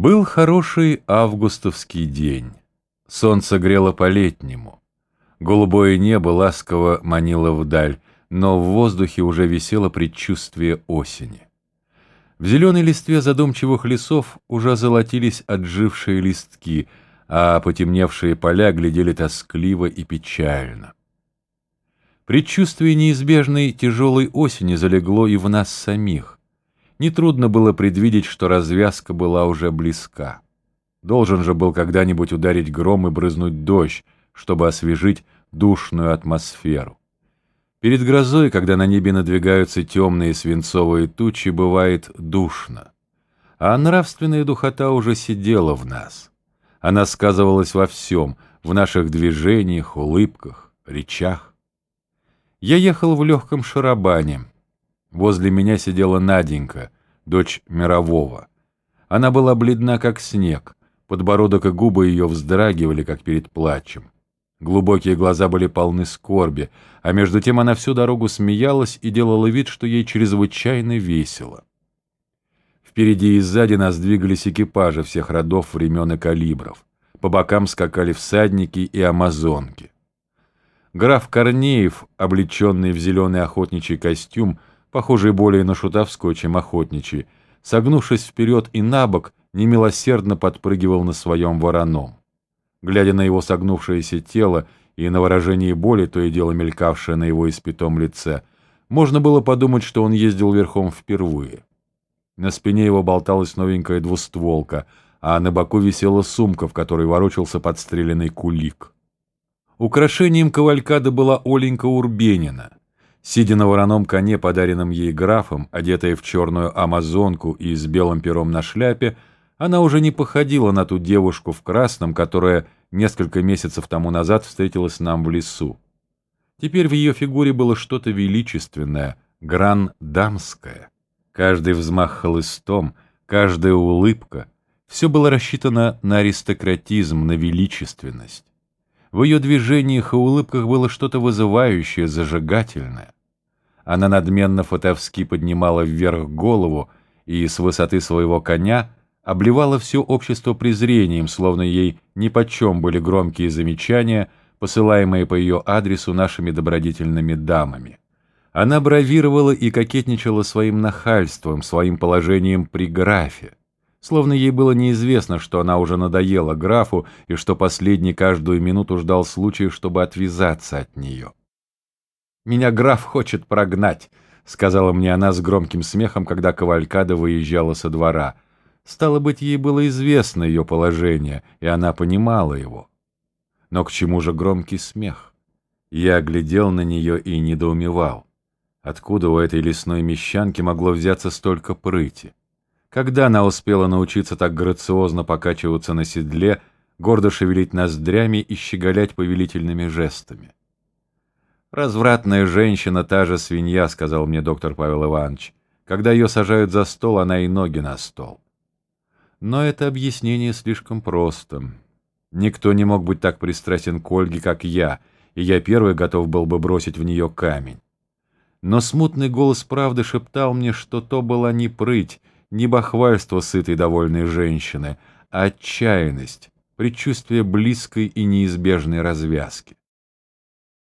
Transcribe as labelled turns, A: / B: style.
A: Был хороший августовский день. Солнце грело по-летнему. Голубое небо ласково манило вдаль, но в воздухе уже висело предчувствие осени. В зеленой листве задумчивых лесов уже золотились отжившие листки, а потемневшие поля глядели тоскливо и печально. Предчувствие неизбежной тяжелой осени залегло и в нас самих. Нетрудно было предвидеть, что развязка была уже близка. Должен же был когда-нибудь ударить гром и брызнуть дождь, чтобы освежить душную атмосферу. Перед грозой, когда на небе надвигаются темные свинцовые тучи, бывает душно. А нравственная духота уже сидела в нас. Она сказывалась во всем, в наших движениях, улыбках, речах. Я ехал в легком шарабане, Возле меня сидела Наденька, дочь Мирового. Она была бледна, как снег, подбородок и губы ее вздрагивали, как перед плачем. Глубокие глаза были полны скорби, а между тем она всю дорогу смеялась и делала вид, что ей чрезвычайно весело. Впереди и сзади нас двигались экипажи всех родов, времен и калибров. По бокам скакали всадники и амазонки. Граф Корнеев, облеченный в зеленый охотничий костюм, похожий более на шутовской, чем охотничий, согнувшись вперед и набок, немилосердно подпрыгивал на своем вороном. Глядя на его согнувшееся тело и на выражение боли, то и дело мелькавшее на его испятом лице, можно было подумать, что он ездил верхом впервые. На спине его болталась новенькая двустволка, а на боку висела сумка, в которой ворочался подстреленный кулик. Украшением кавалькады была Оленька Урбенина — Сидя на вороном коне, подаренном ей графом, одетая в черную амазонку и с белым пером на шляпе, она уже не походила на ту девушку в красном, которая несколько месяцев тому назад встретилась нам в лесу. Теперь в ее фигуре было что-то величественное, гран-дамское. Каждый взмах хлыстом, каждая улыбка — все было рассчитано на аристократизм, на величественность. В ее движениях и улыбках было что-то вызывающее, зажигательное. Она надменно фотовски поднимала вверх голову и с высоты своего коня обливала все общество презрением, словно ей нипочем были громкие замечания, посылаемые по ее адресу нашими добродетельными дамами. Она бравировала и кокетничала своим нахальством, своим положением при графе словно ей было неизвестно, что она уже надоела графу и что последний каждую минуту ждал случая, чтобы отвязаться от нее. «Меня граф хочет прогнать», — сказала мне она с громким смехом, когда Кавалькада выезжала со двора. Стало быть, ей было известно ее положение, и она понимала его. Но к чему же громкий смех? Я глядел на нее и недоумевал. Откуда у этой лесной мещанки могло взяться столько прыти? Когда она успела научиться так грациозно покачиваться на седле, гордо шевелить ноздрями и щеголять повелительными жестами? «Развратная женщина, та же свинья», — сказал мне доктор Павел Иванович. «Когда ее сажают за стол, она и ноги на стол». Но это объяснение слишком просто. Никто не мог быть так пристрастен к Ольге, как я, и я первый готов был бы бросить в нее камень. Но смутный голос правды шептал мне, что то была не прыть, не бахвальство сытой довольной женщины, а отчаянность, предчувствие близкой и неизбежной развязки.